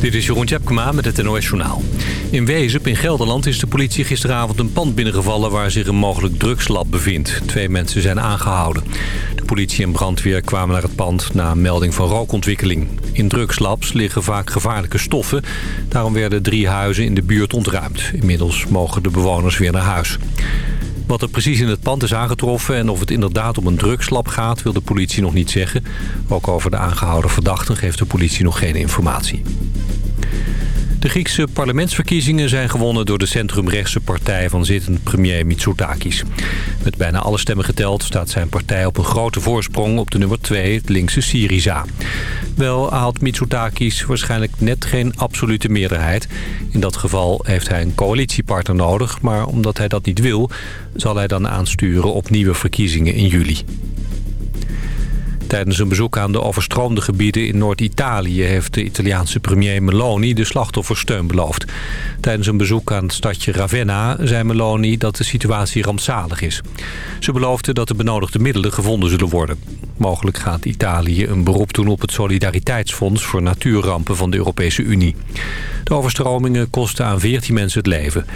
Dit is Jeroen Tjepkema met het NOS Journaal. In Wezep in Gelderland is de politie gisteravond een pand binnengevallen... waar zich een mogelijk drugslab bevindt. Twee mensen zijn aangehouden. De politie en brandweer kwamen naar het pand na een melding van rookontwikkeling. In drugslabs liggen vaak gevaarlijke stoffen. Daarom werden drie huizen in de buurt ontruimd. Inmiddels mogen de bewoners weer naar huis. Wat er precies in het pand is aangetroffen en of het inderdaad om een drugslab gaat... wil de politie nog niet zeggen. Ook over de aangehouden verdachten geeft de politie nog geen informatie. De Griekse parlementsverkiezingen zijn gewonnen door de centrumrechtse partij van zittend premier Mitsotakis. Met bijna alle stemmen geteld staat zijn partij op een grote voorsprong op de nummer 2, het linkse Syriza. Wel haalt Mitsotakis waarschijnlijk net geen absolute meerderheid. In dat geval heeft hij een coalitiepartner nodig, maar omdat hij dat niet wil, zal hij dan aansturen op nieuwe verkiezingen in juli. Tijdens een bezoek aan de overstroomde gebieden in Noord-Italië... heeft de Italiaanse premier Meloni de slachtoffers steun beloofd. Tijdens een bezoek aan het stadje Ravenna zei Meloni dat de situatie rampzalig is. Ze beloofde dat de benodigde middelen gevonden zullen worden. Mogelijk gaat Italië een beroep doen op het Solidariteitsfonds... voor natuurrampen van de Europese Unie. De overstromingen kosten aan 14 mensen het leven...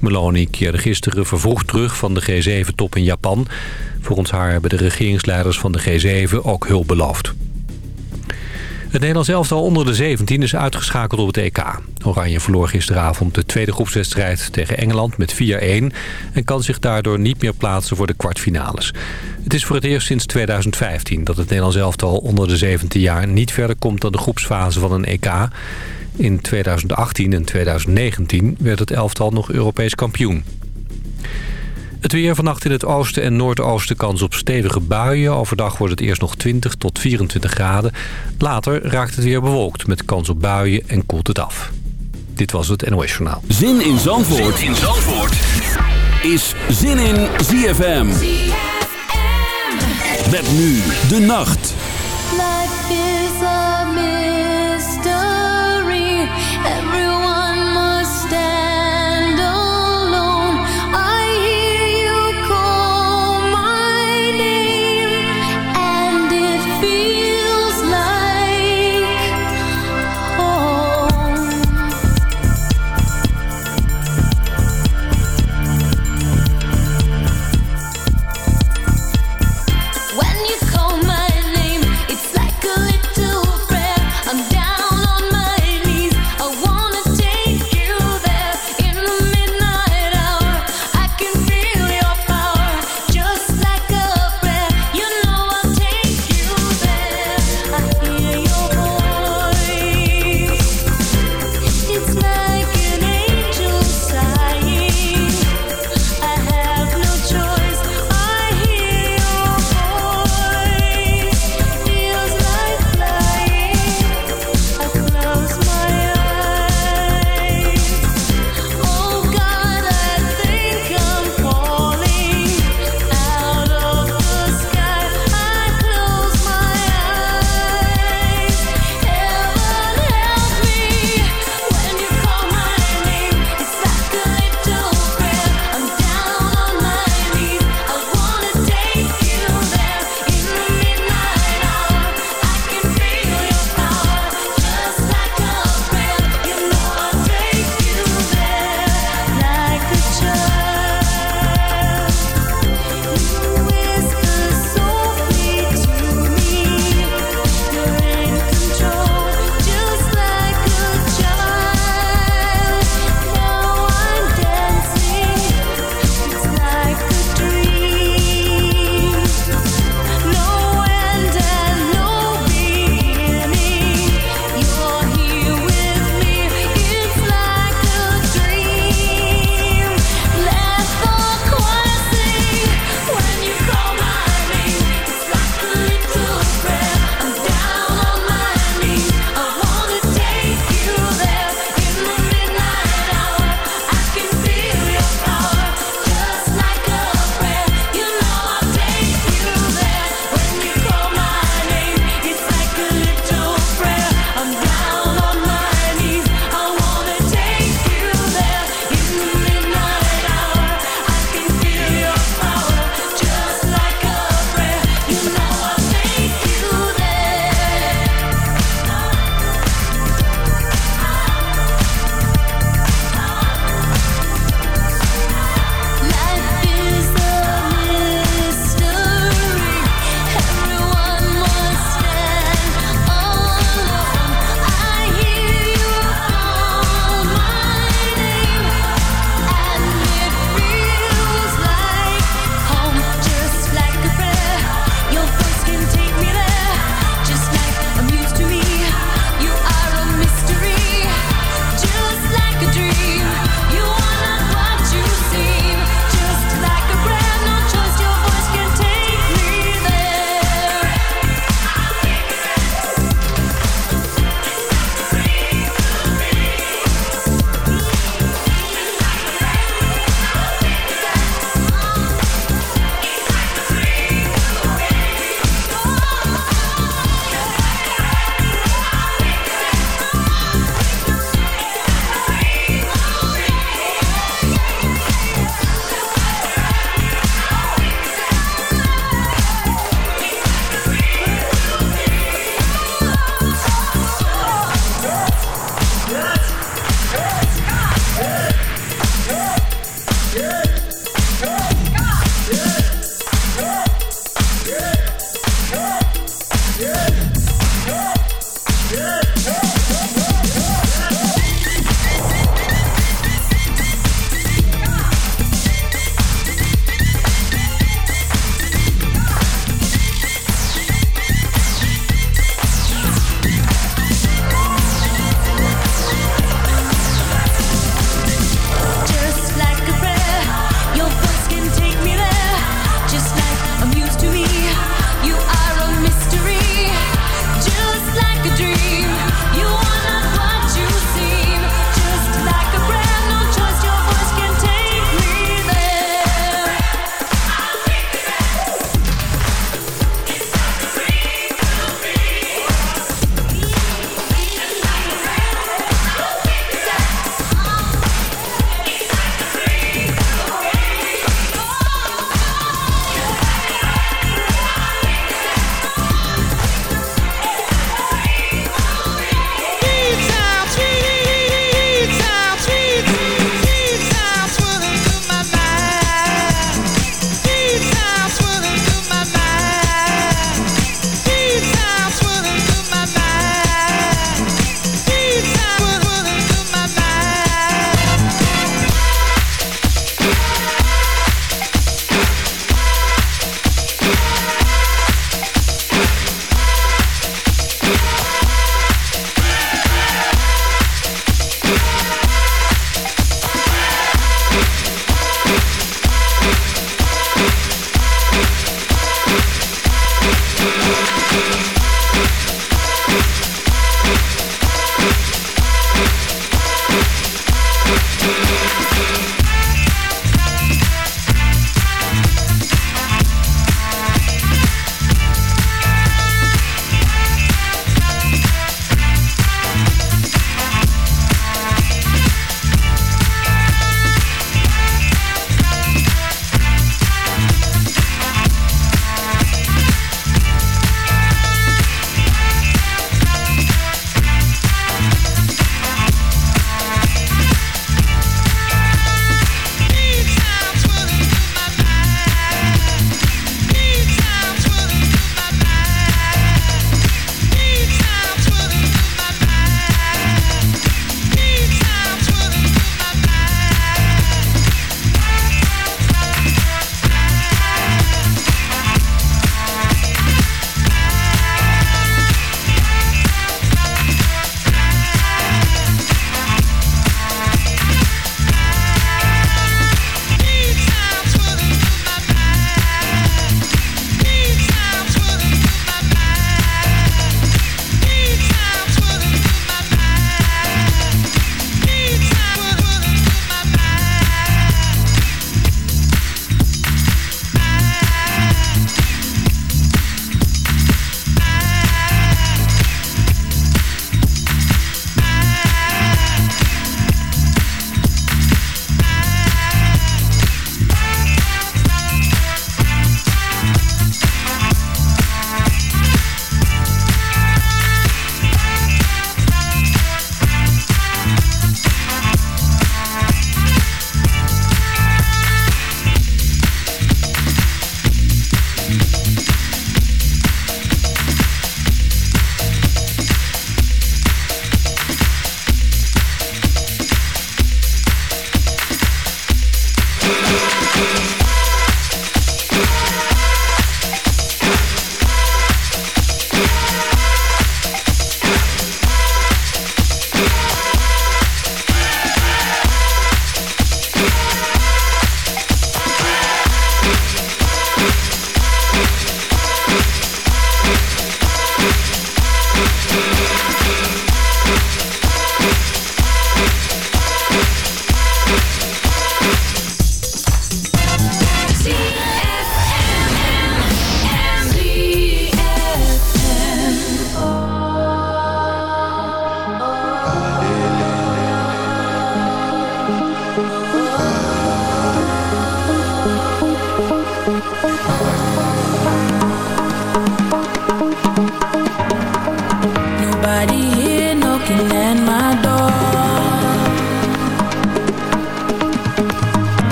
Meloni keerde gisteren vervroegd terug van de G7-top in Japan. Volgens haar hebben de regeringsleiders van de G7 ook hulp beloofd. Het Nederlands elftal onder de 17 is uitgeschakeld op het EK. Oranje verloor gisteravond de tweede groepswedstrijd tegen Engeland met 4-1... en kan zich daardoor niet meer plaatsen voor de kwartfinales. Het is voor het eerst sinds 2015 dat het Nederlands elftal onder de 17 jaar... niet verder komt dan de groepsfase van een EK. In 2018 en 2019 werd het elftal nog Europees kampioen. Het weer vannacht in het oosten en noordoosten kans op stevige buien. Overdag wordt het eerst nog 20 tot 24 graden. Later raakt het weer bewolkt met kans op buien en koelt het af. Dit was het NOS Journaal. Zin in Zandvoort, zin in Zandvoort. is Zin in ZFM. ZFM. Met nu de nacht.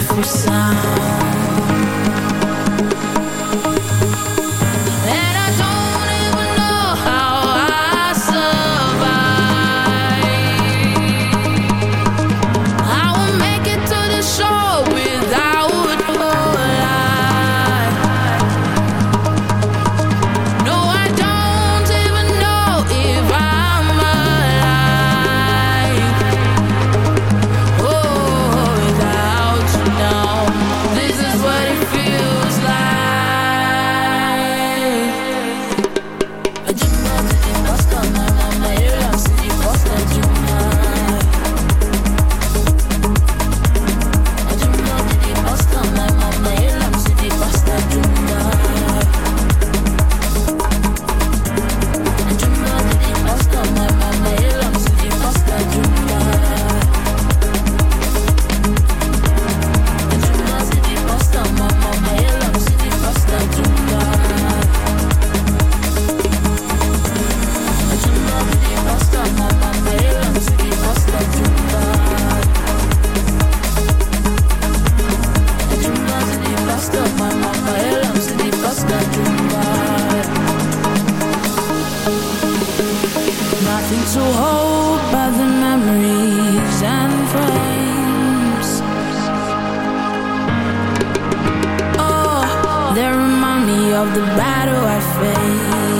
Beautiful sound. of the battle I face.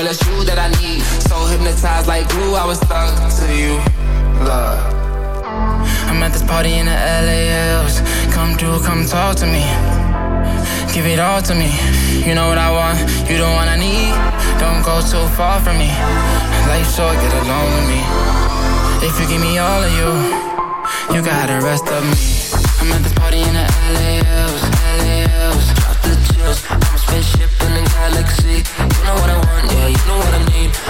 Girl, it's you that I need. So hypnotized like glue, I was stuck to you. Love I'm at this party in the LALs Come through, come talk to me. Give it all to me. You know what I want, you the one I need. Don't go too far from me. Life's short, get along with me. If you give me all of you You got the rest of me. I'm at this party in the LALs, LALs Drop the chills, I'm a spaceship in the galaxy. You know what I want, yeah know what I need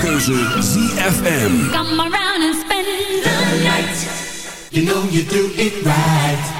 keuze ZFM. Come around and spend the night. You know you do it right.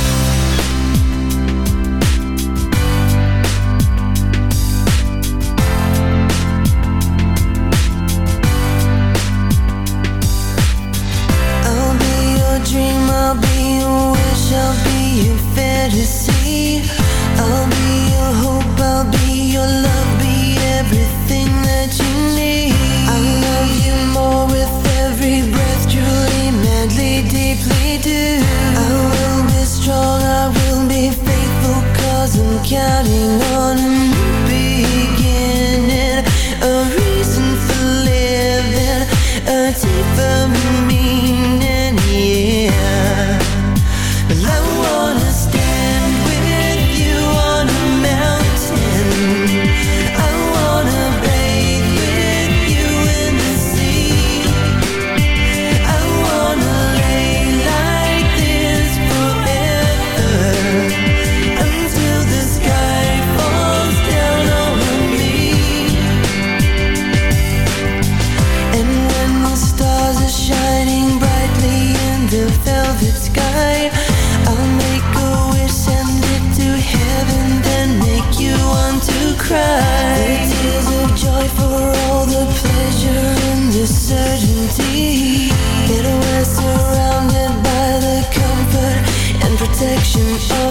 uncertainty. Yet we're surrounded by the comfort and protection of